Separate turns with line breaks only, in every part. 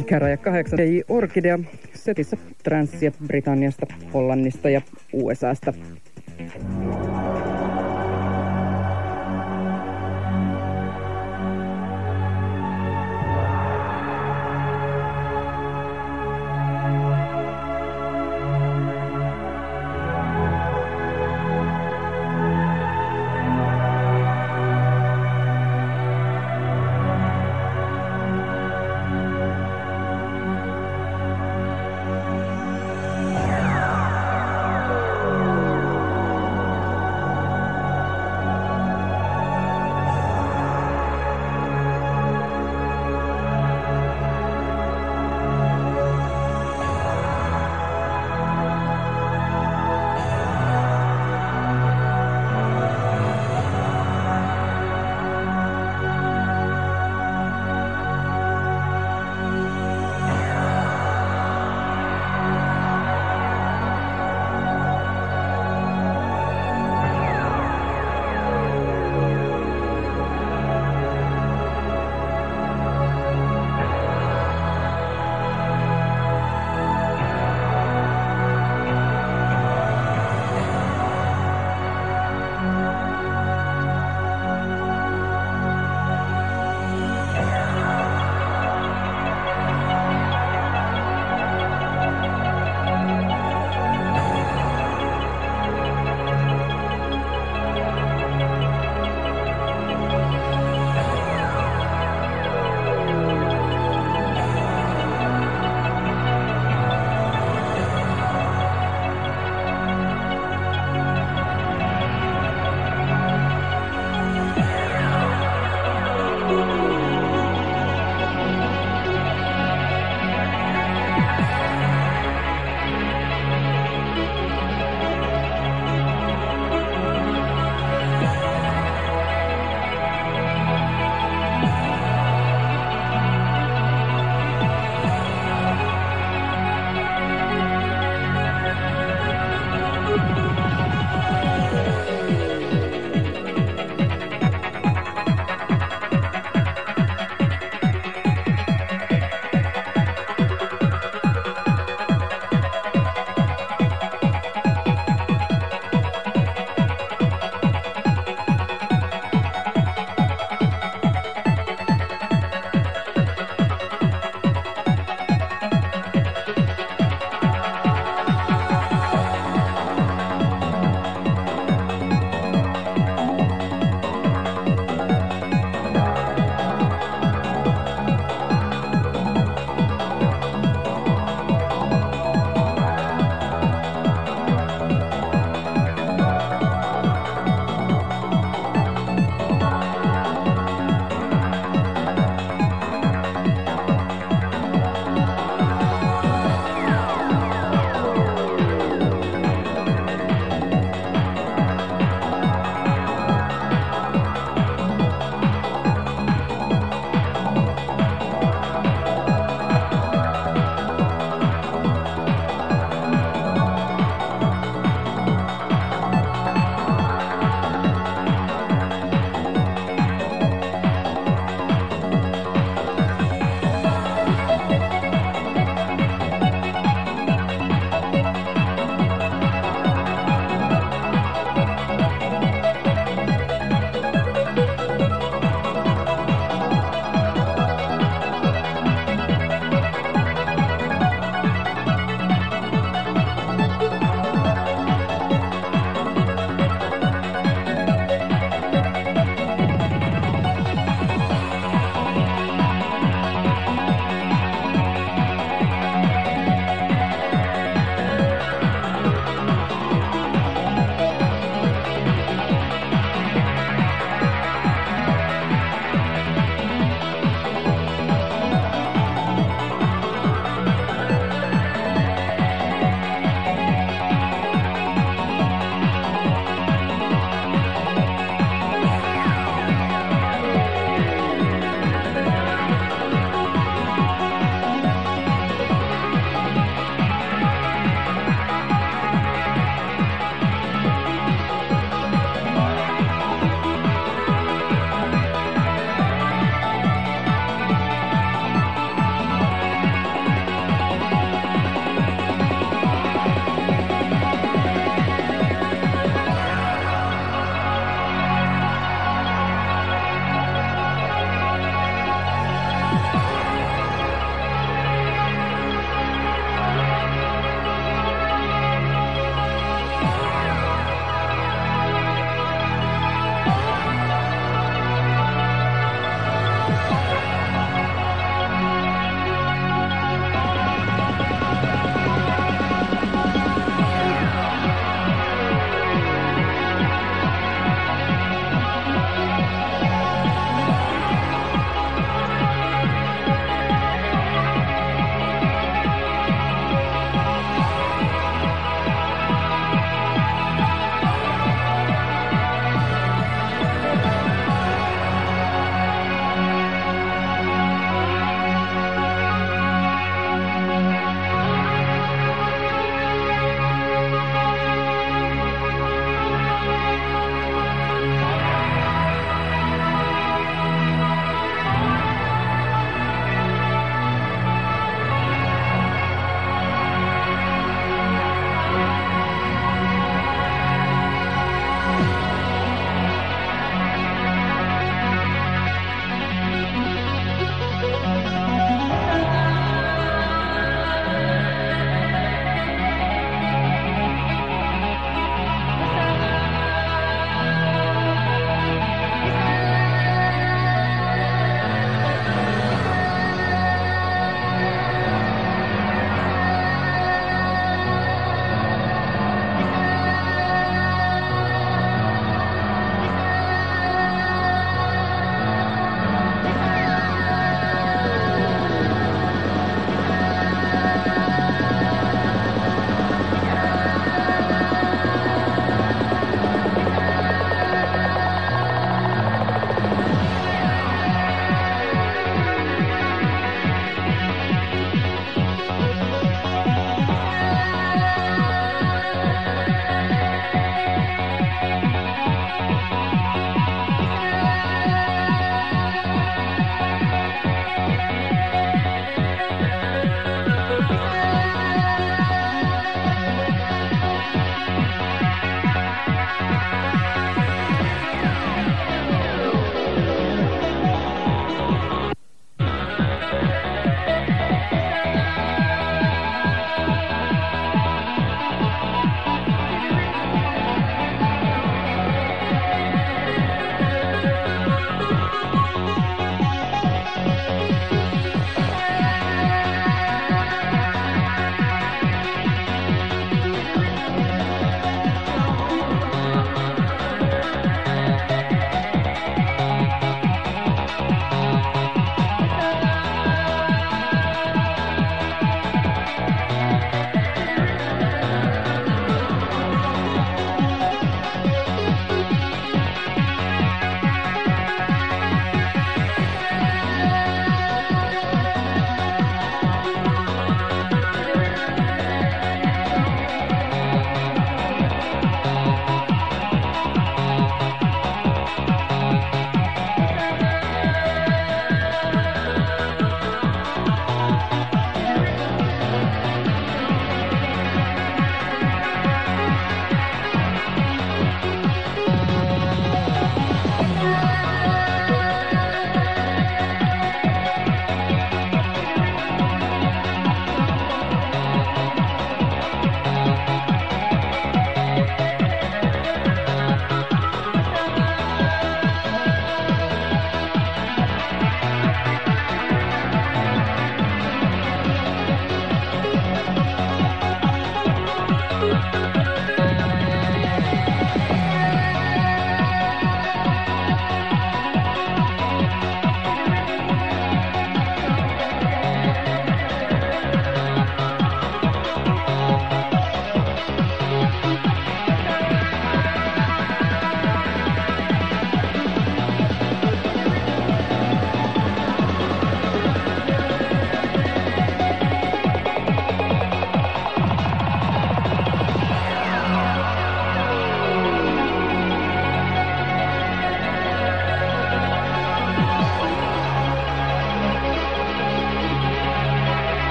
ikäraja 8. Ei Orkidea setissä Transia Britanniasta, Hollannista ja USAsta.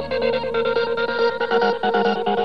Thank you.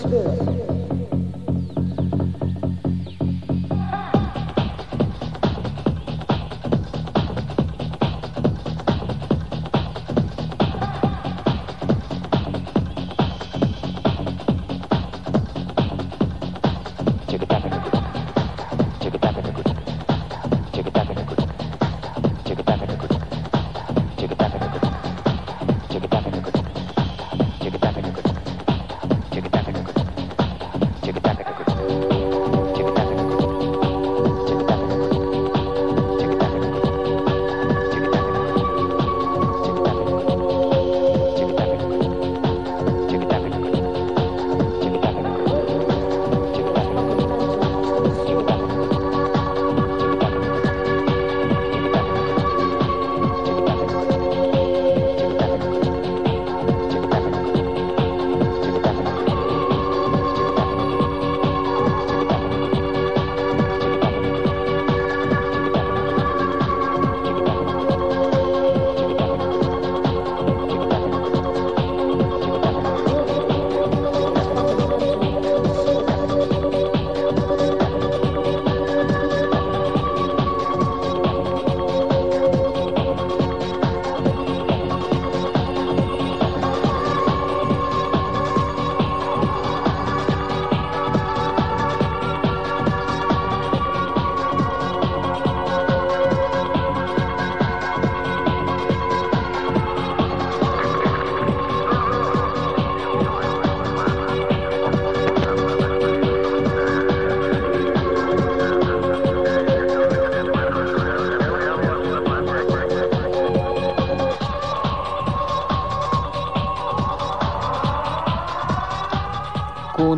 Spirit.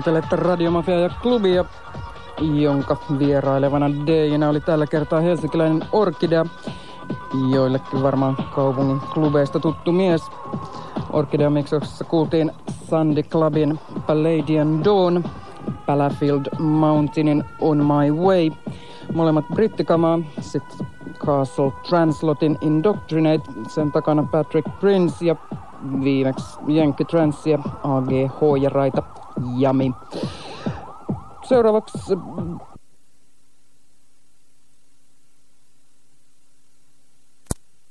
Kuuntelette Radiomafia ja klubia, jonka vierailevana DJnä oli tällä kertaa helsinkiläinen Orkidea, joillekin varmaan kaupungin klubeista tuttu mies. Orkidea miksauksessa kuultiin Sandy Clubin Palladian Dawn, Palafield Mountainin On My Way, molemmat brittikamaa, sitten Castle Translotin Indoctrinate, sen takana Patrick Prince ja viimeksi Jenkki Transia, AGH ja Raita Jami. Seuraavaksi